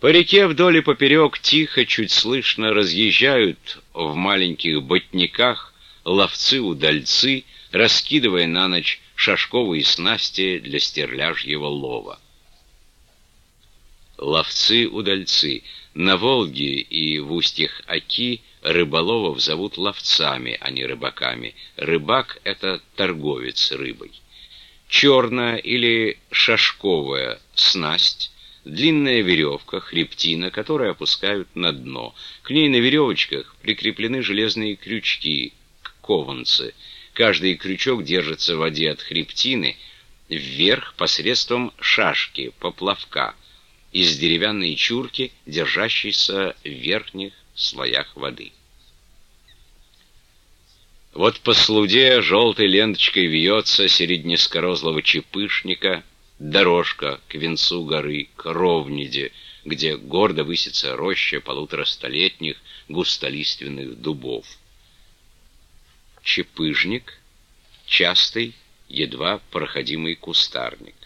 По реке вдоль и поперек тихо, чуть слышно разъезжают в маленьких ботниках ловцы-удальцы, раскидывая на ночь шашковые снасти для стерляжьего лова. Ловцы-удальцы. На Волге и в устьях Оки рыболовов зовут ловцами, а не рыбаками. Рыбак — это торговец рыбой. Черная или шашковая снасть длинная веревка, хребтина, которую опускают на дно. К ней на веревочках прикреплены железные крючки, кованцы. Каждый крючок держится в воде от хребтины вверх посредством шашки, поплавка, из деревянной чурки, держащейся в верхних слоях воды. Вот по слуде желтой ленточкой вьется среди низкорослого чепышника — дорожка к венцу горы, к Ровниде, где гордо высится роща полуторастолетних густолиственных дубов. Чепыжник — частый, едва проходимый кустарник.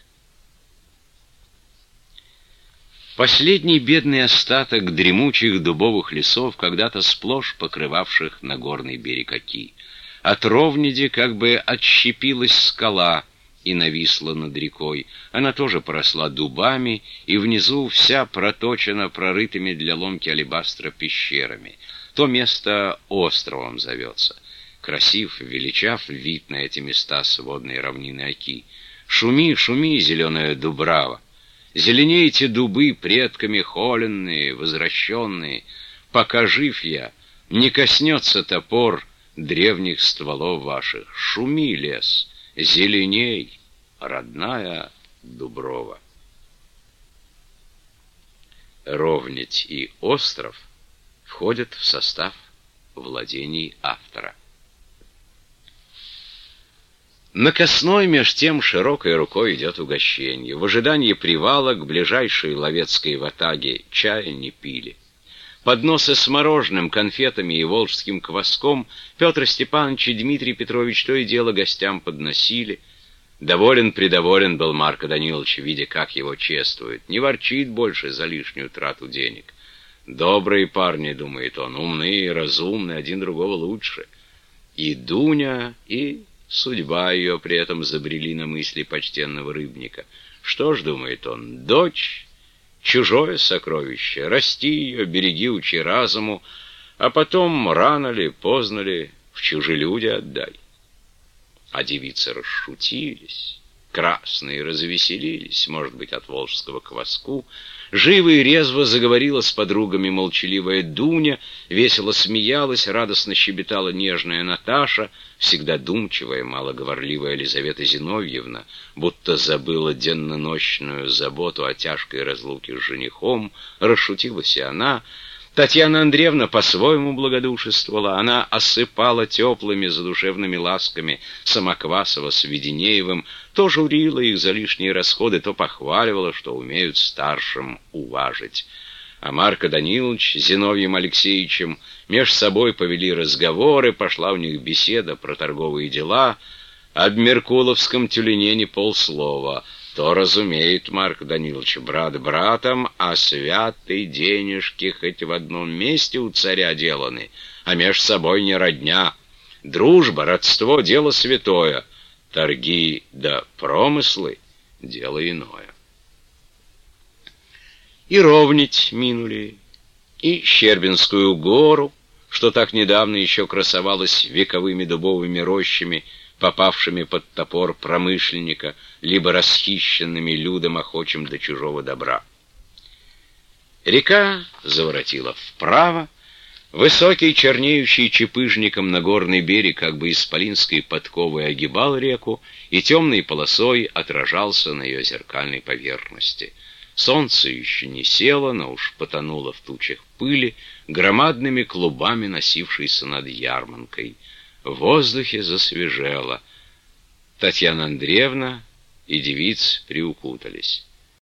Последний бедный остаток дремучих дубовых лесов, когда-то сплошь покрывавших Нагорный берег Оки. От Ровниди как бы отщепилась скала — и нависла над рекой. Она тоже поросла дубами, и внизу вся проточена прорытыми для ломки алебастра пещерами. То место островом зовется. Красив, величав вид на эти места сводной равнины Оки. Шуми, шуми, зеленая дубрава. Зеленейте дубы предками холенные, возвращенные. Пока жив я, не коснется топор древних стволов ваших. Шуми лес, зеленей, родная Дуброва. Ровнить и остров входят в состав владений автора. На Косной меж тем широкой рукой идет угощение. В ожидании привала к ближайшей ловецкой ватаге чая не пили. Подносы с мороженым, конфетами и волжским кваском Петр Степанович и Дмитрий Петрович то и дело гостям подносили — Доволен-предоволен был Марко Данилович, видя, как его чествуют. Не ворчит больше за лишнюю трату денег. Добрые парни, думает он, умные, разумные, один другого лучше. И Дуня, и судьба ее при этом забрели на мысли почтенного рыбника. Что ж, думает он, дочь, чужое сокровище, расти ее, береги, учи разуму, а потом, рано ли, поздно ли, в чужие люди отдай. А девицы расшутились, красные развеселились, может быть, от волжского кваску. Живо и резво заговорила с подругами молчаливая Дуня, весело смеялась, радостно щебетала нежная Наташа, всегда думчивая, малоговорливая Елизавета Зиновьевна, будто забыла денно-ночную заботу о тяжкой разлуке с женихом, расшутилась и она — Татьяна Андреевна по-своему благодушествовала. Она осыпала теплыми задушевными ласками Самоквасова с Веденеевым, то журила их за лишние расходы, то похваливала, что умеют старшим уважить. А Марко Данилович с Зиновьем Алексеевичем меж собой повели разговоры, пошла у них беседа про торговые дела, об Меркуловском тюлене не полслова — то разумеет, Марк Данилович, брат братом, а святые денежки хоть в одном месте у царя деланы, а меж собой не родня. Дружба, родство — дело святое, торги да промыслы — дело иное. И ровнить минули, и Щербинскую гору, что так недавно еще красовалась вековыми дубовыми рощами, попавшими под топор промышленника, либо расхищенными людом, охочим до чужого добра. Река заворотила вправо, высокий, чернеющий чепыжником на горный берег, как бы исполинской подковой огибал реку и темной полосой отражался на ее зеркальной поверхности. Солнце еще не село, но уж потонуло в тучах пыли, громадными клубами носившейся над ярманкой — в воздухе засвежело. Татьяна Андреевна и девиц приукутались.